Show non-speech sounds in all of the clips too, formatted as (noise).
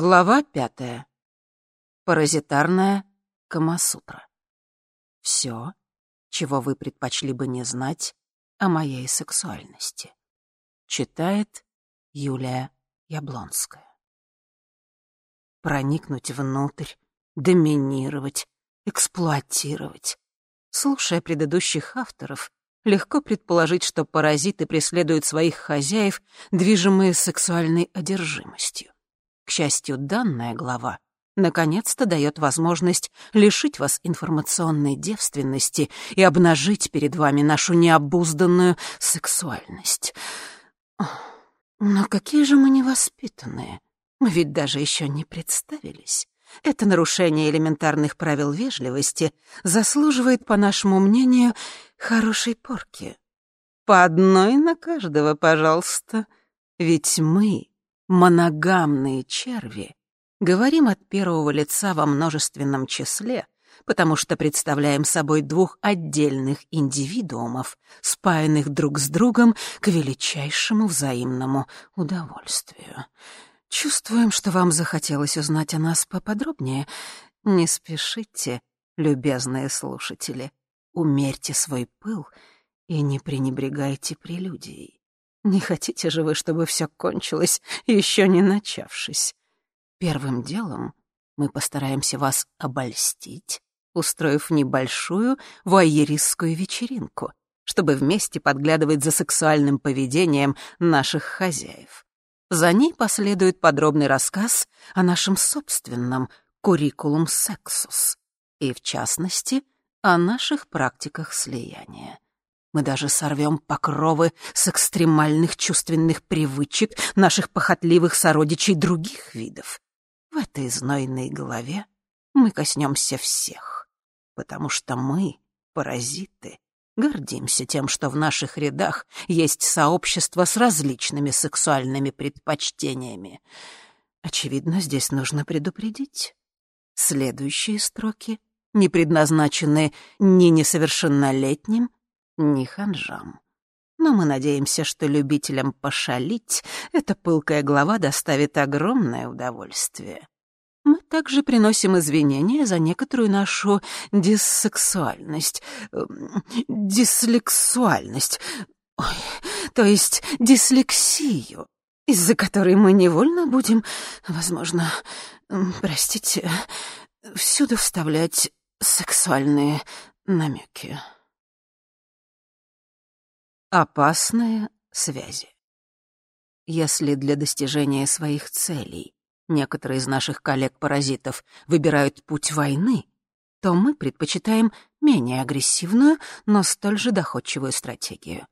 Глава пятая. Паразитарная Камасутра. Все, чего вы предпочли бы не знать о моей сексуальности. Читает Юлия Яблонская. Проникнуть внутрь, доминировать, эксплуатировать. Слушая предыдущих авторов, легко предположить, что паразиты преследуют своих хозяев, движимые сексуальной одержимостью. К счастью, данная глава наконец-то дает возможность лишить вас информационной девственности и обнажить перед вами нашу необузданную сексуальность. Но какие же мы невоспитанные. Мы ведь даже еще не представились. Это нарушение элементарных правил вежливости заслуживает, по нашему мнению, хорошей порки. По одной на каждого, пожалуйста. Ведь мы, моногамные черви, говорим от первого лица во множественном числе, потому что представляем собой двух отдельных индивидуумов, спаянных друг с другом к величайшему взаимному удовольствию. Чувствуем, что вам захотелось узнать о нас поподробнее. Не спешите, любезные слушатели. Умерьте свой пыл и не пренебрегайте прелюдией. Не хотите же вы, чтобы все кончилось, еще не начавшись? Первым делом мы постараемся вас обольстить, устроив небольшую вуайеристскую вечеринку, чтобы вместе подглядывать за сексуальным поведением наших хозяев. За ней последует подробный рассказ о нашем собственном «Куррикулум сексус» и, в частности, о наших практиках слияния. Мы даже сорвем покровы с экстремальных чувственных привычек наших похотливых сородичей других видов. В этой знойной голове мы коснемся всех, потому что мы, паразиты, гордимся тем, что в наших рядах есть сообщество с различными сексуальными предпочтениями. Очевидно, здесь нужно предупредить. Следующие строки не предназначены ни несовершеннолетним, ни ханжам. Но мы надеемся, что любителям пошалить эта пылкая глава доставит огромное удовольствие. Мы также приносим извинения за некоторую нашу диссексуальность, эм, дислексуальность, ой, то есть дислексию, из-за которой мы невольно будем, возможно, простите, всюду вставлять сексуальные намеки. Опасные связи. Если для достижения своих целей некоторые из наших коллег-паразитов выбирают путь войны, то мы предпочитаем менее агрессивную, но столь же доходчивую стратегию.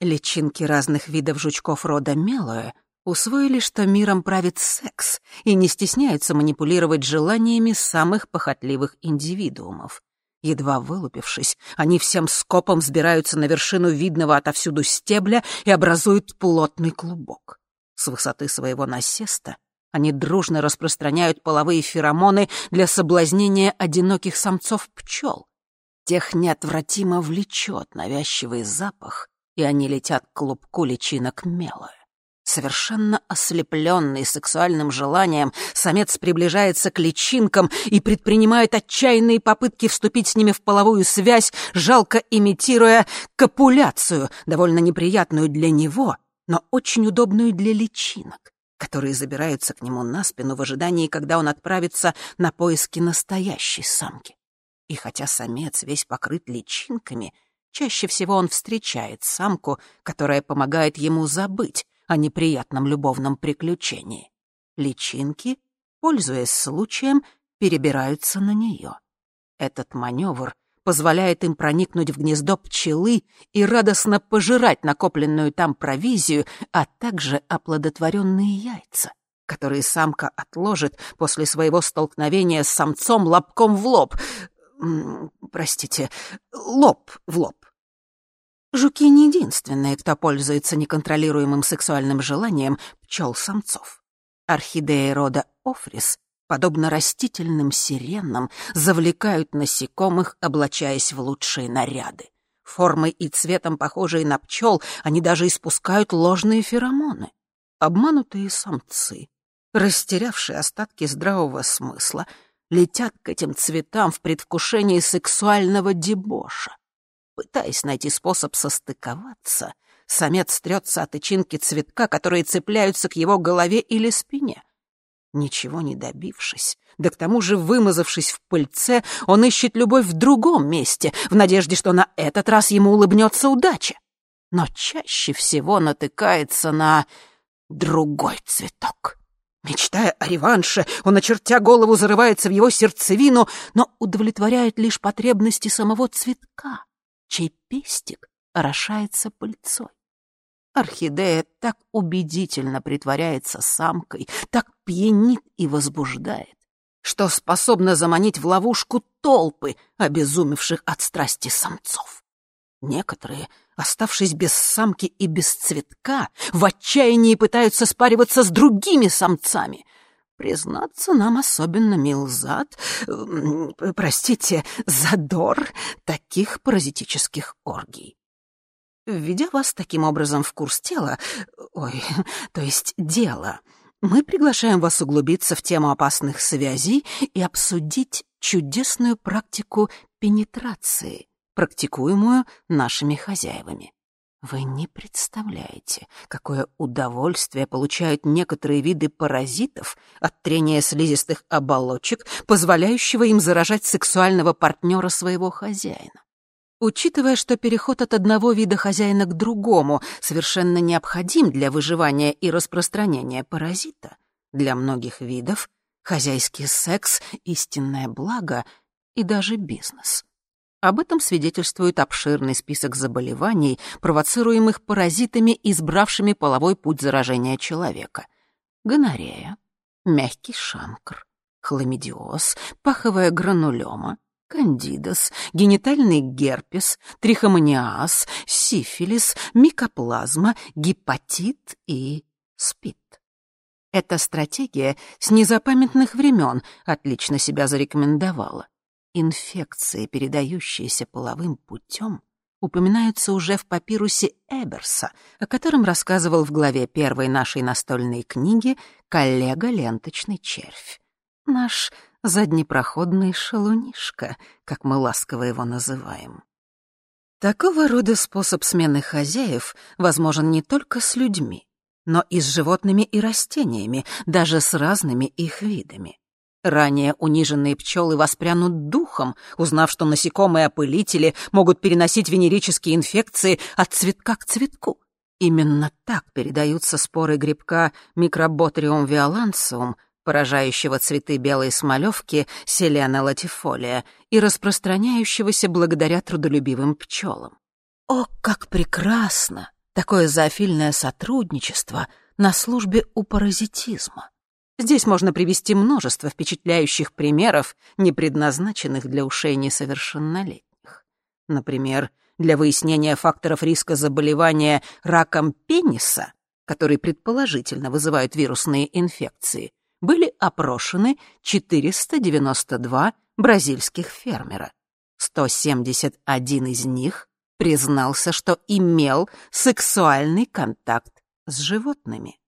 Личинки разных видов жучков рода Мелоэ усвоили, что миром правит секс и не стесняются манипулировать желаниями самых похотливых индивидуумов. Едва вылупившись, они всем скопом взбираются на вершину видного отовсюду стебля и образуют плотный клубок. С высоты своего насеста они дружно распространяют половые феромоны для соблазнения одиноких самцов пчел. Тех неотвратимо влечет навязчивый запах, и они летят к клубку личинок мела. Совершенно ослепленный сексуальным желанием, самец приближается к личинкам и предпринимает отчаянные попытки вступить с ними в половую связь, жалко имитируя копуляцию, довольно неприятную для него, но очень удобную для личинок которые забираются к нему на спину в ожидании, когда он отправится на поиски настоящей самки. И хотя самец весь покрыт личинками, чаще всего он встречает самку, которая помогает ему забыть о неприятном любовном приключении. Личинки, пользуясь случаем, перебираются на нее. Этот маневр позволяет им проникнуть в гнездо пчелы и радостно пожирать накопленную там провизию, а также оплодотворенные яйца, которые самка отложит после своего столкновения с самцом лобком в лоб. Простите, лоб в лоб. Жуки не единственные, кто пользуется неконтролируемым сексуальным желанием пчел-самцов. Орхидеи рода Офрис подобно растительным сиренам, завлекают насекомых, облачаясь в лучшие наряды. Формой и цветом похожие на пчел, они даже испускают ложные феромоны. Обманутые самцы растерявшие остатки здравого смысла, летят к этим цветам в предвкушении сексуального дебоша. Пытаясь найти способ состыковаться, самец трется от тычинки цветка, которые цепляются к его голове или спине. Ничего не добившись, да к тому же вымазавшись в пыльце, он ищет любовь в другом месте, в надежде, что на этот раз ему улыбнется удача. Но чаще всего натыкается на другой цветок. Мечтая о реванше, он, очертя голову, зарывается в его сердцевину, но удовлетворяет лишь потребности самого цветка, чей пестик орошается пыльцой. Орхидея так убедительно притворяется самкой, так пьянит и возбуждает, что способна заманить в ловушку толпы обезумевших от страсти самцов. Некоторые, оставшись без самки и без цветка, в отчаянии пытаются спариваться с другими самцами. Признаться, нам особенно мил зад, простите, задор таких паразитических оргий. Введя вас таким образом в курс тела, ой, то есть дела, мы приглашаем вас углубиться в тему опасных связей и обсудить чудесную практику пенетрации, практикуемую нашими хозяевами. Вы не представляете, какое удовольствие получают некоторые виды паразитов от трения слизистых оболочек, позволяющего им заражать сексуального партнера своего хозяина. Учитывая, что переход от одного вида хозяина к другому совершенно необходим для выживания и распространения паразита, для многих видов хозяйский секс — истинное благо и даже бизнес. Об этом свидетельствует обширный список заболеваний, провоцируемых паразитами, избравшими половой путь заражения человека. Гонорея, мягкий шанкр, хламидиоз, паховая гранулема, кандидоз, генитальный герпес, трихомониаз, сифилис, микоплазма, гепатит и СПИД. Эта стратегия с незапамятных времен отлично себя зарекомендовала. Инфекции, передающиеся половым путем, упоминаются уже в папирусе Эберса, о котором рассказывал в главе первой нашей настольной книги коллега «Ленточный червь». Наш заднепроходный шалунишка, как мы ласково его называем. Такого рода способ смены хозяев возможен не только с людьми, но и с животными и растениями, даже с разными их видами. Ранее униженные пчелы воспрянут духом, узнав, что насекомые-опылители могут переносить венерические инфекции от цветка к цветку. Именно так передаются споры грибка микроботриум виолансиум поражающего цветы белой смолевки селена латифолия и распространяющегося благодаря трудолюбивым пчелам. О, как прекрасно такое зоофильное сотрудничество на службе у паразитизма! Здесь можно привести множество впечатляющих примеров, не предназначенных для ушей несовершеннолетних. Например, для выяснения факторов риска заболевания раком пениса, который предположительно вызывают вирусные инфекции, были опрошены 492 бразильских фермера. 171 из них признался, что имел сексуальный контакт с животными.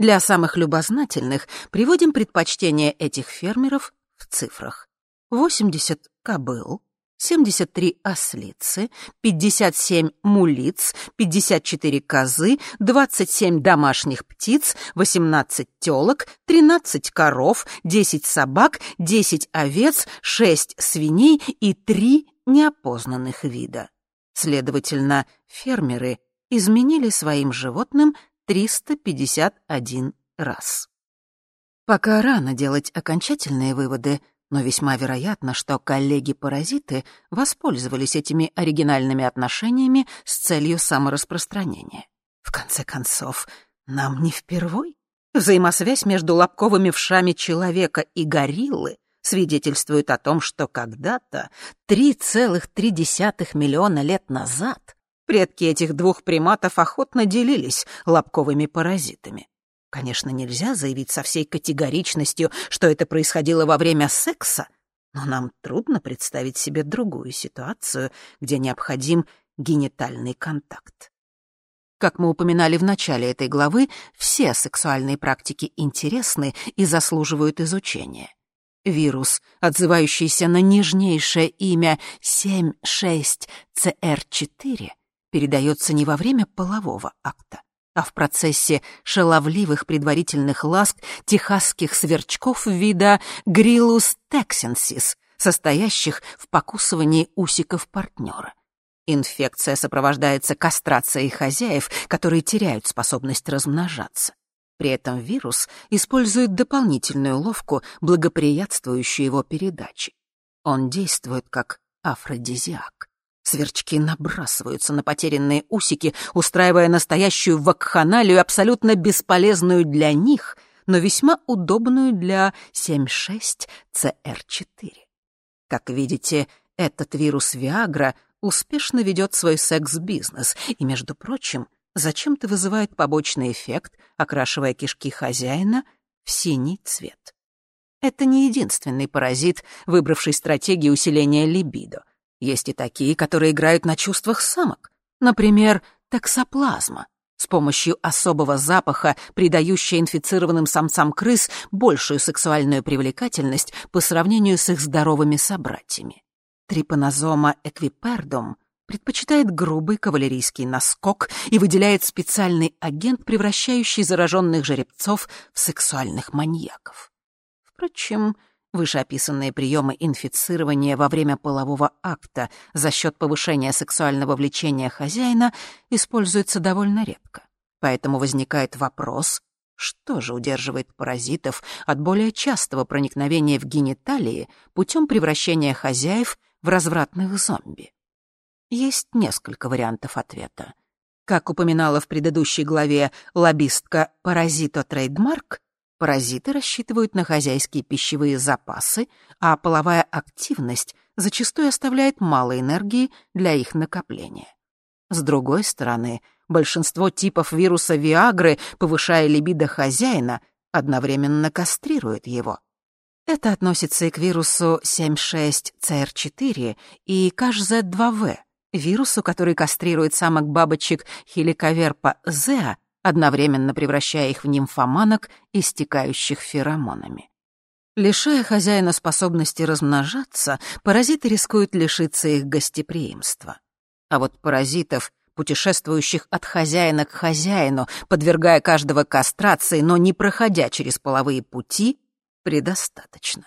Для самых любознательных приводим предпочтения этих фермеров в цифрах. 80 кобыл, 73 ослицы, 57 мулиц, 54 козы, 27 домашних птиц, 18 телок, 13 коров, 10 собак, 10 овец, 6 свиней и 3 неопознанных вида. Следовательно, фермеры изменили своим животным 351 раз. Пока рано делать окончательные выводы, но весьма вероятно, что коллеги-паразиты воспользовались этими оригинальными отношениями с целью самораспространения. В конце концов, нам не впервой. Взаимосвязь между лобковыми вшами человека и гориллы свидетельствует о том, что когда-то 3,3 миллиона лет назад предки этих двух приматов охотно делились лобковыми паразитами. Конечно, нельзя заявить со всей категоричностью, что это происходило во время секса, но нам трудно представить себе другую ситуацию, где необходим генитальный контакт. Как мы упоминали в начале этой главы, все сексуальные практики интересны и заслуживают изучения. Вирус, отзывающийся на нежнейшее имя 76CR4, передается не во время полового акта, а в процессе шаловливых предварительных ласк техасских сверчков вида Grillus texensis, состоящих в покусывании усиков партнера. Инфекция сопровождается кастрацией хозяев, которые теряют способность размножаться. При этом вирус использует дополнительную уловку, благоприятствующую его передаче. Он действует как афродизиак. Сверчки набрасываются на потерянные усики, устраивая настоящую вакханалию, абсолютно бесполезную для них, но весьма удобную для 76CR4. Как видите, этот вирус Виагра успешно ведет свой секс-бизнес и, между прочим, зачем-то вызывает побочный эффект, окрашивая кишки хозяина в синий цвет. Это не единственный паразит, выбравший стратегию усиления либидо. Есть и такие, которые играют на чувствах самок. Например, токсоплазма, с помощью особого запаха, придающая инфицированным самцам крыс большую сексуальную привлекательность по сравнению с их здоровыми собратьями. Трипанозома эквипердум предпочитает грубый кавалерийский наскок и выделяет специальный агент, превращающий зараженных жеребцов в сексуальных маньяков. Впрочем, вышеописанные приемы инфицирования во время полового акта за счет повышения сексуального влечения хозяина используются довольно редко. Поэтому возникает вопрос, что же удерживает паразитов от более частого проникновения в гениталии путем превращения хозяев в развратных зомби? Есть несколько вариантов ответа. Как упоминала в предыдущей главе лоббистка «Паразито Трейдмарк», паразиты рассчитывают на хозяйские пищевые запасы, а половая активность зачастую оставляет мало энергии для их накопления. С другой стороны, большинство типов вируса Виагры, повышая либидо хозяина, одновременно кастрирует его. Это относится и к вирусу 76CR4 и KHZ2V, вирусу, который кастрирует самок бабочек хеликоверпа зеа, одновременно превращая их в нимфоманок, истекающих феромонами. Лишая хозяина способности размножаться, паразиты рискуют лишиться их гостеприимства. А вот паразитов, путешествующих от хозяина к хозяину, подвергая каждого кастрации, но не проходя через половые пути, предостаточно.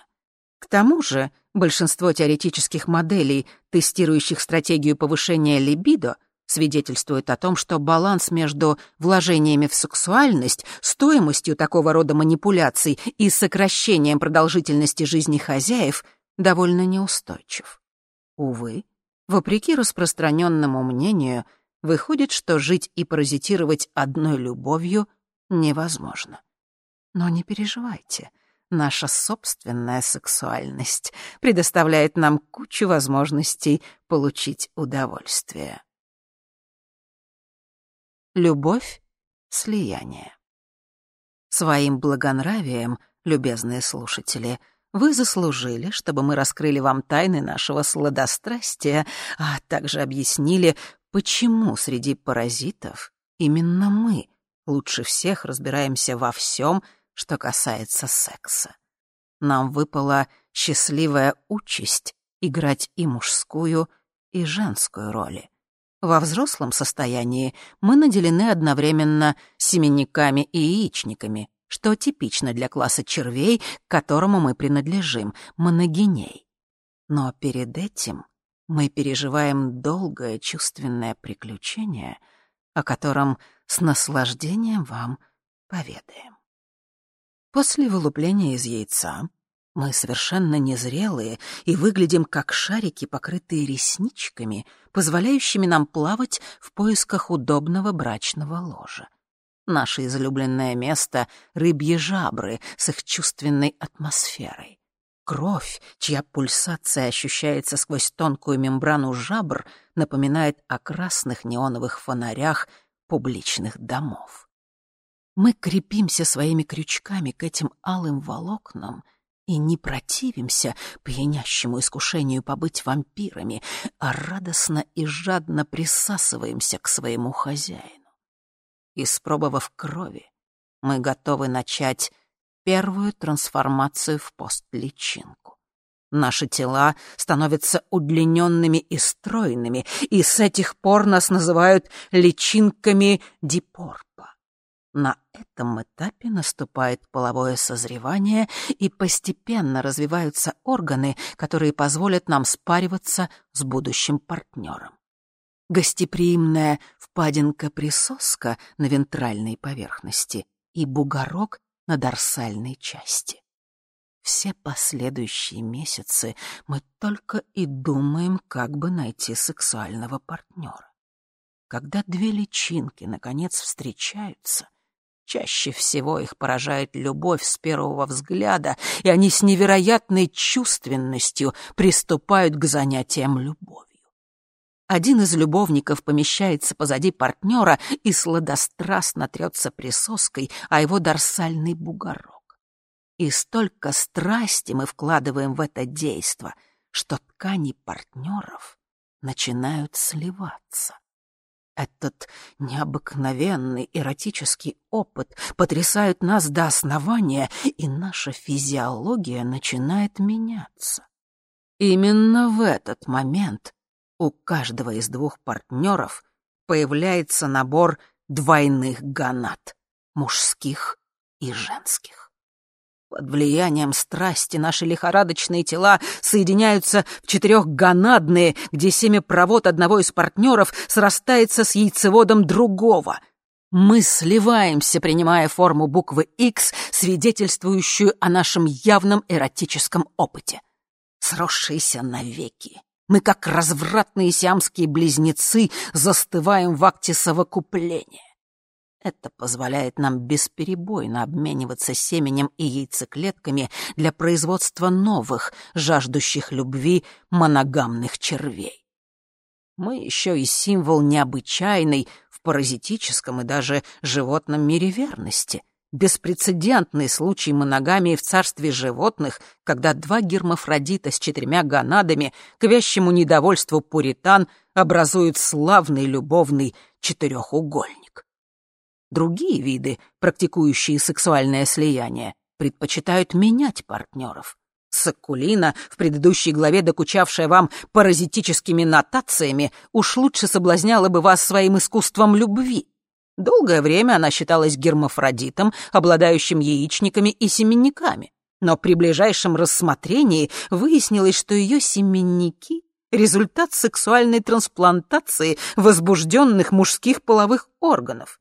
К тому же большинство теоретических моделей, тестирующих стратегию повышения либидо, свидетельствует о том, что баланс между вложениями в сексуальность, стоимостью такого рода манипуляций и сокращением продолжительности жизни хозяев довольно неустойчив. Увы, вопреки распространенному мнению, выходит, что жить и паразитировать одной любовью невозможно. Но не переживайте — Наша собственная сексуальность предоставляет нам кучу возможностей получить удовольствие. Любовь — слияние. Своим благонравием, любезные слушатели, вы заслужили, чтобы мы раскрыли вам тайны нашего сладострастия, а также объяснили, почему среди паразитов именно мы лучше всех разбираемся во всем, что касается секса. Нам выпала счастливая участь играть и мужскую, и женскую роли. Во взрослом состоянии мы наделены одновременно семенниками и яичниками, что типично для класса червей, к которому мы принадлежим, моногеней. Но перед этим мы переживаем долгое чувственное приключение, о котором с наслаждением вам поведаем. После вылупления из яйца мы совершенно незрелые и выглядим как шарики, покрытые ресничками, позволяющими нам плавать в поисках удобного брачного ложа. Наше излюбленное место — рыбьи жабры с их чувственной атмосферой. Кровь, чья пульсация ощущается сквозь тонкую мембрану жабр, напоминает о красных неоновых фонарях публичных домов. Мы крепимся своими крючками к этим алым волокнам и не противимся пьянящему искушению побыть вампирами, а радостно и жадно присасываемся к своему хозяину. испробовав крови, мы готовы начать первую трансформацию в постличинку. Наши тела становятся удлиненными и стройными, и с этих пор нас называют личинками дипорпа. На этом этапе наступает половое созревание, и постепенно развиваются органы, которые позволят нам спариваться с будущим партнером. Гостеприимная впадинка-присоска на вентральной поверхности и бугорок на дорсальной части. Все последующие месяцы мы только и думаем, как бы найти сексуального партнера. Когда две личинки, наконец, встречаются, чаще всего их поражает любовь с первого взгляда, и они с невероятной чувственностью приступают к занятиям любовью. Один из любовников помещается позади партнера и сладострастно трется присоской, а его дорсальный бугорок. И столько страсти мы вкладываем в это действо, что ткани партнеров начинают сливаться. Этот необыкновенный эротический опыт потрясает нас до основания, и наша физиология начинает меняться. Именно в этот момент у каждого из двух партнеров появляется набор двойных гонад, мужских и женских. Под влиянием страсти наши лихорадочные тела соединяются в четырехгонадные, где семяпровод одного из партнеров срастается с яйцеводом другого. Мы сливаемся, принимая форму буквы X, свидетельствующую о нашем явном эротическом опыте. Сросшиеся навеки, мы, как развратные сиамские близнецы, застываем в акте совокупления. Это позволяет нам бесперебойно обмениваться семенем и яйцеклетками для производства новых, жаждущих любви, моногамных червей. Мы еще и символ необычайной в паразитическом и даже животном мире верности — беспрецедентный случай моногамии в царстве животных, когда два гермафродита с четырьмя гонадами к вящему недовольству пуритан образуют славный любовный четырехугольник. Другие виды, практикующие сексуальное слияние, предпочитают менять партнеров. Саккулина, в предыдущей главе докучавшая вам паразитическими нотациями, уж лучше соблазняла бы вас своим искусством любви — Долгое время она считалась гермафродитом, обладающим яичниками и семенниками. Но при ближайшем рассмотрении выяснилось, что ее семенники — результат сексуальной трансплантации возбужденных мужских половых органов.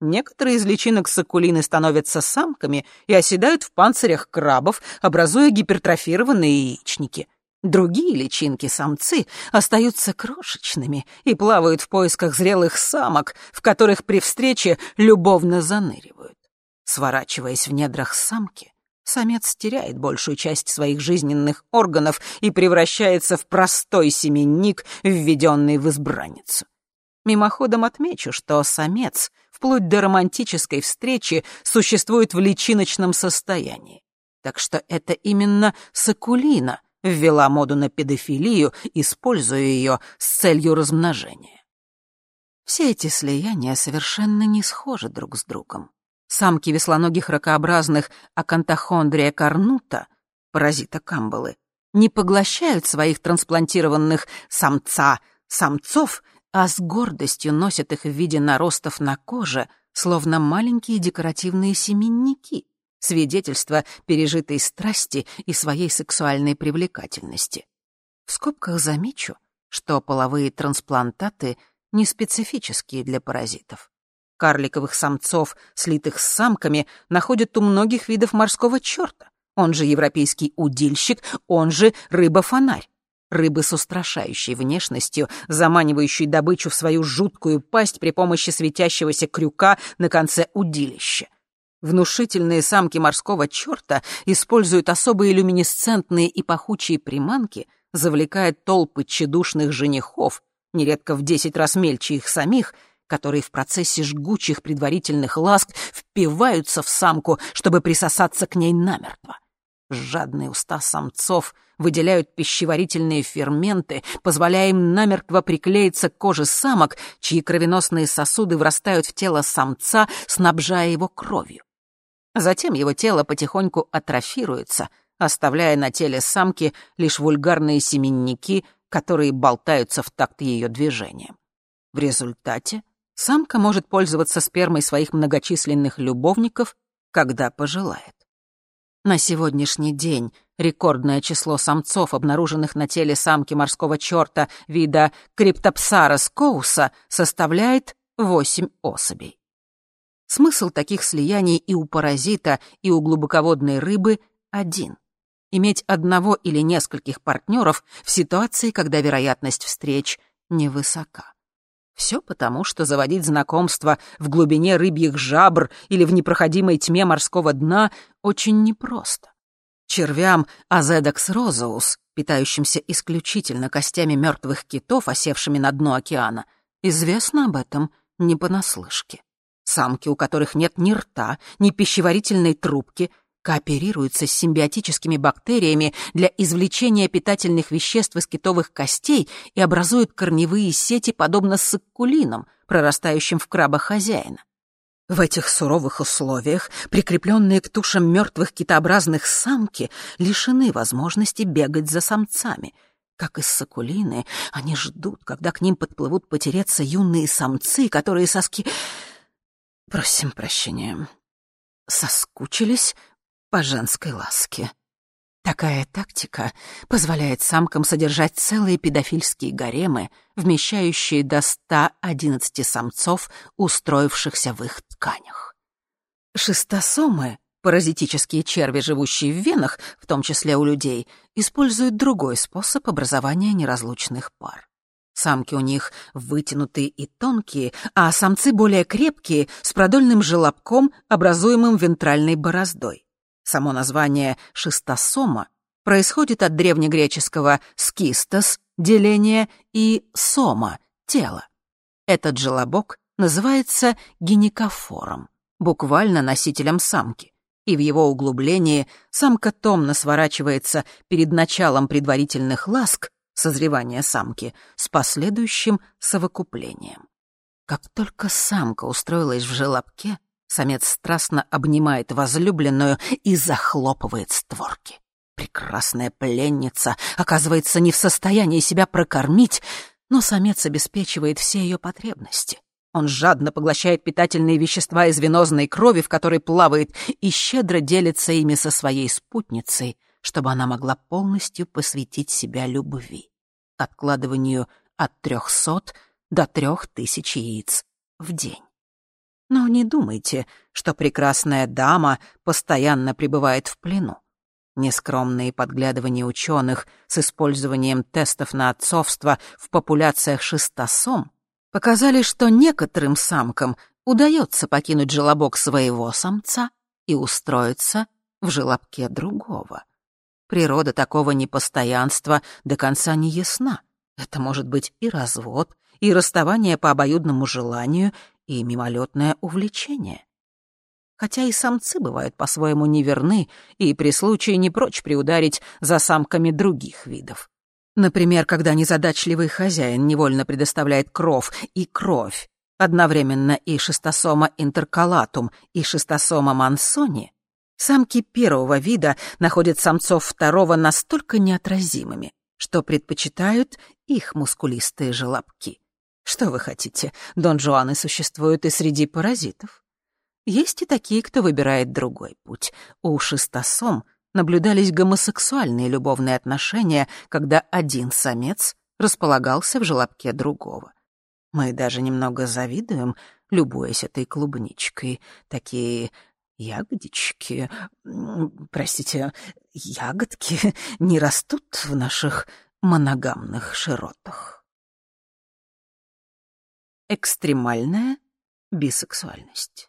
Некоторые из личинок сакулины становятся самками и оседают в панцирях крабов, образуя гипертрофированные яичники — Другие личинки-самцы остаются крошечными и плавают в поисках зрелых самок, в которых при встрече любовно заныривают. Сворачиваясь в недрах самки, самец теряет большую часть своих жизненных органов и превращается в простой семенник, введенный в избранницу. Мимоходом отмечу, что самец, вплоть до романтической встречи, существует в личиночном состоянии. Так что это именно сакулина ввела моду на педофилию, используя ее с целью размножения. Все эти слияния совершенно не схожи друг с другом. Самки веслоногих ракообразных акантохондрия корнута, паразита камбалы, не поглощают своих трансплантированных самца, самцов, а с гордостью носят их в виде наростов на коже, словно маленькие декоративные семенники свидетельство пережитой страсти и своей сексуальной привлекательности. В скобках замечу, что половые трансплантаты не специфические для паразитов. Карликовых самцов, слитых с самками, находят у многих видов морского черта, он же европейский удильщик, он же рыба-фонарь. Рыбы с устрашающей внешностью, заманивающей добычу в свою жуткую пасть при помощи светящегося крюка на конце удилища. Внушительные самки морского черта используют особые люминесцентные и пахучие приманки, завлекая толпы тщедушных женихов, нередко в десять раз мельче их самих, которые в процессе жгучих предварительных ласк впиваются в самку, чтобы присосаться к ней намертво. Жадные уста самцов выделяют пищеварительные ферменты, позволяя им намертво приклеиться к коже самок, чьи кровеносные сосуды врастают в тело самца, снабжая его кровью. Затем его тело потихоньку атрофируется, оставляя на теле самки лишь вульгарные семенники, которые болтаются в такт ее движениям. В результате самка может пользоваться спермой своих многочисленных любовников, когда пожелает. На сегодняшний день рекордное число самцов, обнаруженных на теле самки морского черта вида Криптопсарос коуса, составляет 8 особей. Смысл таких слияний и у паразита, и у глубоководной рыбы один — иметь одного или нескольких партнеров в ситуации, когда вероятность встреч невысока. Все потому, что заводить знакомство в глубине рыбьих жабр или в непроходимой тьме морского дна очень непросто. Червям Азедекс розоус, питающимся исключительно костями мертвых китов, осевшими на дно океана, известно об этом не понаслышке. Самки, у которых нет ни рта, ни пищеварительной трубки, кооперируются с симбиотическими бактериями для извлечения питательных веществ из китовых костей и образуют корневые сети, подобно саккулинам, прорастающим в крабах хозяина. В этих суровых условиях, прикрепленные к тушам мертвых китообразных самки, лишены возможности бегать за самцами. Как и сакулины, они ждут, когда к ним подплывут потереться юные самцы, которые соски... Просим прощения. Соскучились по женской ласке. Такая тактика позволяет самкам содержать целые педофильские гаремы, вмещающие до 111 самцов, устроившихся в их тканях. Шистосомы, паразитические черви, живущие в венах, в том числе у людей, используют другой способ образования неразлучных пар. Самки у них вытянутые и тонкие, а самцы более крепкие, с продольным желобком, образуемым вентральной бороздой. Само название «шистосома» происходит от древнегреческого «скистос» — деление и «сома» — тело. Этот желобок называется гинекофором, буквально носителем самки, и в его углублении самка томно сворачивается перед началом предварительных ласк, созревания самки, с последующим совокуплением. Как только самка устроилась в желобке, Самец страстно обнимает возлюбленную и захлопывает створки. Прекрасная пленница оказывается не в состоянии себя прокормить, но самец обеспечивает все ее потребности. Он жадно поглощает питательные вещества из венозной крови, в которой плавает, и щедро делится ими со своей спутницей, чтобы она могла полностью посвятить себя любви, откладыванию от трехсот до трех тысяч яиц в день. Но не думайте, что прекрасная дама постоянно пребывает в плену. Нескромные подглядывания ученых с использованием тестов на отцовство в популяциях шистосом показали, что некоторым самкам удается покинуть желобок своего самца и устроиться в желобке другого. Природа такого непостоянства до конца не ясна. Это может быть и развод, и расставание по обоюдному желанию, и мимолетное увлечение. Хотя и самцы бывают по-своему неверны и при случае не прочь приударить за самками других видов. Например, когда незадачливый хозяин невольно предоставляет кров и кровь, одновременно и шистосома интеркалатум, и шистосома мансони, самки первого вида находят самцов второго настолько неотразимыми, что предпочитают их мускулистые желобки. Что вы хотите, Дон Жуаны существуют и среди паразитов. Есть и такие, кто выбирает другой путь. У шистосом наблюдались гомосексуальные любовные отношения, когда один самец располагался в желобке другого. Мы даже немного завидуем, любуясь этой клубничкой. Такие ягодички, простите, ягодки (laughs) не растут в наших моногамных широтах. Экстремальная бисексуальность.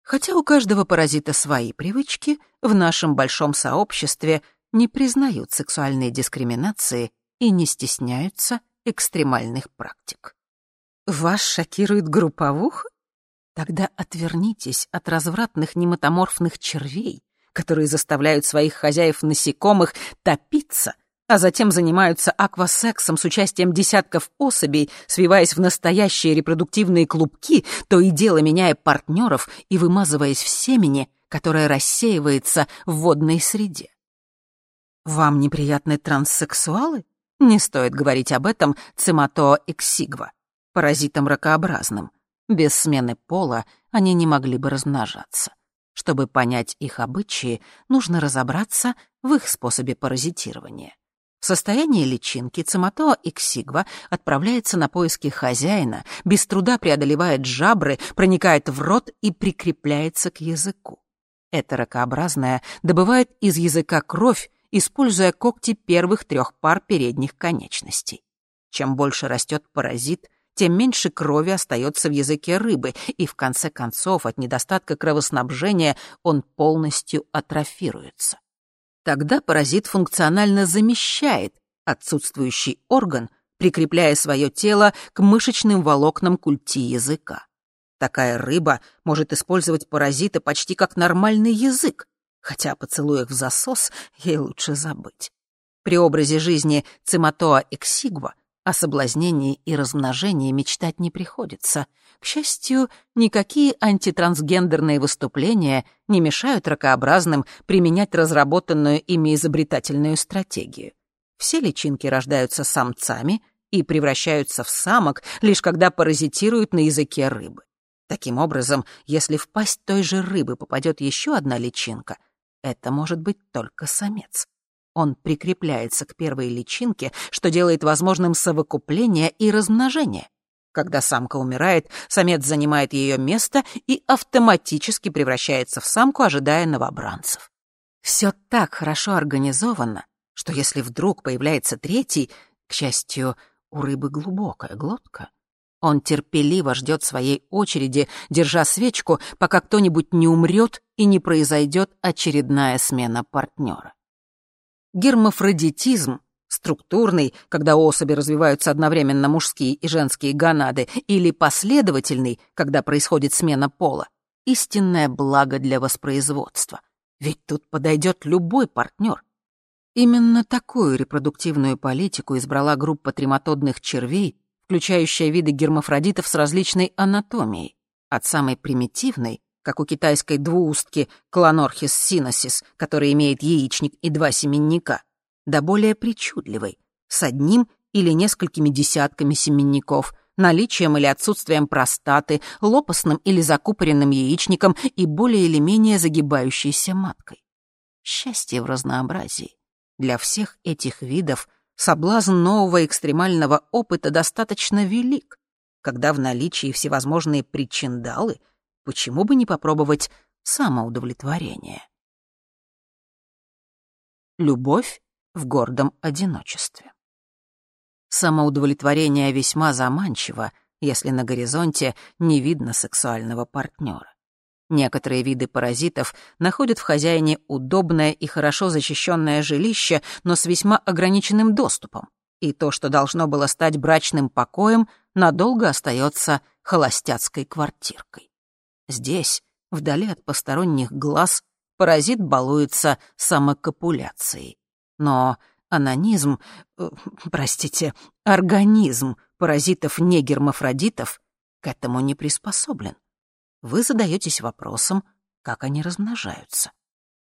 Хотя у каждого паразита свои привычки, в нашем большом сообществе не признают сексуальной дискриминации и не стесняются экстремальных практик. Вас шокирует групповуха? Тогда отвернитесь от развратных неметаморфных червей, которые заставляют своих хозяев-насекомых топиться, а затем занимаются аквасексом с участием десятков особей, свиваясь в настоящие репродуктивные клубки, то и дело меняя партнеров и вымазываясь в семени, которое рассеивается в водной среде. Вам неприятны транссексуалы? Не стоит говорить об этом циматоа эксигва, паразитам ракообразным. Без смены пола они не могли бы размножаться. Чтобы понять их обычаи, нужно разобраться в их способе паразитирования. В состоянии личинки циматоа эксигва отправляется на поиски хозяина, без труда преодолевает жабры, проникает в рот и прикрепляется к языку. Это ракообразное добывает из языка кровь используя когти первых трех пар передних конечностей. Чем больше растет паразит, тем меньше крови остается в языке рыбы, и в конце концов от недостатка кровоснабжения он полностью атрофируется. Тогда паразит функционально замещает отсутствующий орган, прикрепляя свое тело к мышечным волокнам культи языка. Такая рыба может использовать паразита почти как нормальный язык, хотя о поцелуях в засос ей лучше забыть. При образе жизни циматоа эксигва о соблазнении и размножении мечтать не приходится. К счастью, никакие антитрансгендерные выступления не мешают ракообразным применять разработанную ими изобретательную стратегию. Все личинки рождаются самцами и превращаются в самок, лишь когда паразитируют на языке рыбы. Таким образом, если в пасть той же рыбы попадет еще одна личинка, это может быть только самец. Он прикрепляется к первой личинке, что делает возможным совокупление и размножение. Когда самка умирает, самец занимает ее место и автоматически превращается в самку, ожидая новобранцев. Все так хорошо организовано, что если вдруг появляется третий, к счастью, у рыбы глубокая глотка, он терпеливо ждет своей очереди, держа свечку, пока кто-нибудь не умрет и не произойдет очередная смена партнера. Гермафродитизм, структурный, когда особи развиваются одновременно мужские и женские гонады, или последовательный, когда происходит смена пола, истинное благо для воспроизводства. Ведь тут подойдет любой партнер. Именно такую репродуктивную политику избрала группа трематодных червей, включающая виды гермафродитов с различной анатомией, от самой примитивной, как у китайской двуустки Кланорхис синосис, которая имеет яичник и два семенника, до более причудливой, с одним или несколькими десятками семенников, наличием или отсутствием простаты, лопастным или закупоренным яичником и более или менее загибающейся маткой. Счастье в разнообразии. Для всех этих видов соблазн нового экстремального опыта достаточно велик. Когда в наличии всевозможные причиндалы, почему бы не попробовать самоудовлетворение? Любовь в гордом одиночестве. Самоудовлетворение весьма заманчиво, если на горизонте не видно сексуального партнера. Некоторые виды паразитов находят в хозяине удобное и хорошо защищенное жилище, но с весьма ограниченным доступом. И то, что должно было стать брачным покоем, надолго остается холостяцкой квартиркой. Здесь, вдали от посторонних глаз, паразит балуется самокопуляцией. Но анонизм, э, простите, организм паразитов-негермафродитов к этому не приспособлен вы задаетесь вопросом, как они размножаются.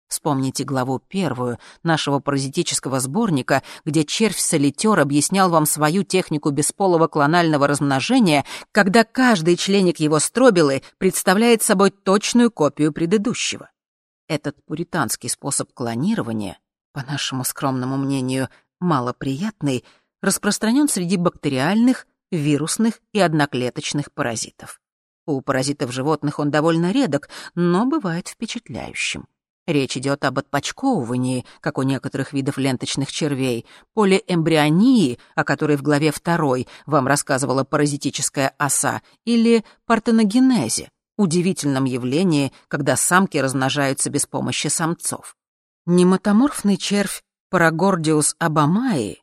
Вспомните главу первую нашего паразитического сборника, где червь-солитер объяснял вам свою технику бесполого клонального размножения, когда каждый членик его стробилы представляет собой точную копию предыдущего. Этот пуританский способ клонирования, по нашему скромному мнению, малоприятный, распространен среди бактериальных, вирусных и одноклеточных паразитов. У паразитов животных он довольно редок, но бывает впечатляющим. Речь идет об отпочковывании, как у некоторых видов ленточных червей, полиэмбрионии, о которой в главе второй вам рассказывала паразитическая оса, или партеногенезе, удивительном явлении, когда самки размножаются без помощи самцов. Немотоморфный червь Парагордиус абамаи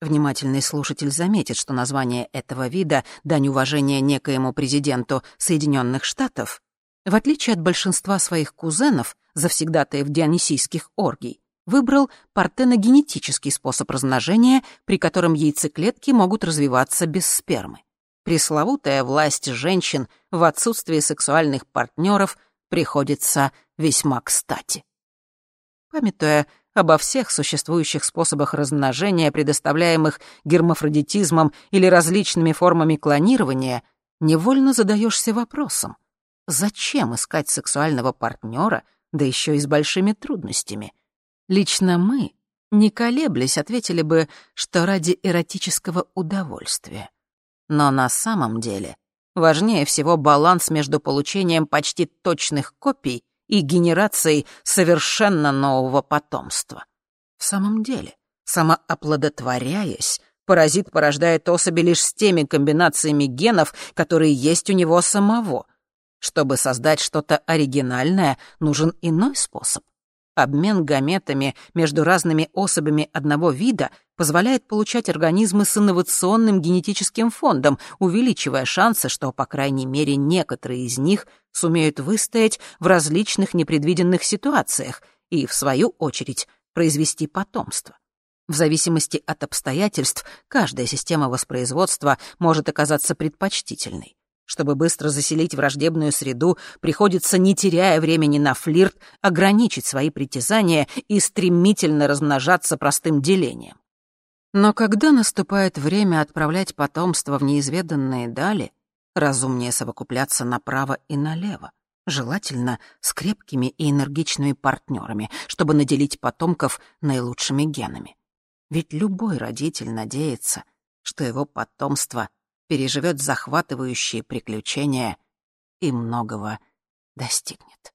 Внимательный слушатель заметит, что название этого вида — дань уважения некоему президенту Соединенных Штатов. В отличие от большинства своих кузенов, завсегдатаев дионисийских оргий, выбрал партеногенетический способ размножения, при котором яйцеклетки могут развиваться без спермы. Пресловутая власть женщин в отсутствии сексуальных партнеров приходится весьма кстати. Памятуя обо всех существующих способах размножения, предоставляемых гермафродитизмом или различными формами клонирования, невольно задаешься вопросом, зачем искать сексуального партнера, да еще и с большими трудностями? Лично мы, не колеблясь, ответили бы, что ради эротического удовольствия. Но на самом деле важнее всего баланс между получением почти точных копий и генерацией совершенно нового потомства. В самом деле, самооплодотворяясь, паразит порождает особи лишь с теми комбинациями генов, которые есть у него самого. Чтобы создать что-то оригинальное, нужен иной способ. Обмен гаметами между разными особями одного вида позволяет получать организмы с инновационным генетическим фондом, увеличивая шансы, что, по крайней мере, некоторые из них сумеют выстоять в различных непредвиденных ситуациях и, в свою очередь, произвести потомство. В зависимости от обстоятельств, каждая система воспроизводства может оказаться предпочтительной. Чтобы быстро заселить враждебную среду, приходится, не теряя времени на флирт, ограничить свои притязания и стремительно размножаться простым делением. Но когда наступает время отправлять потомство в неизведанные дали, разумнее совокупляться направо и налево, желательно с крепкими и энергичными партнерами, чтобы наделить потомков наилучшими генами. Ведь любой родитель надеется, что его потомство — переживет захватывающие приключения и многого достигнет.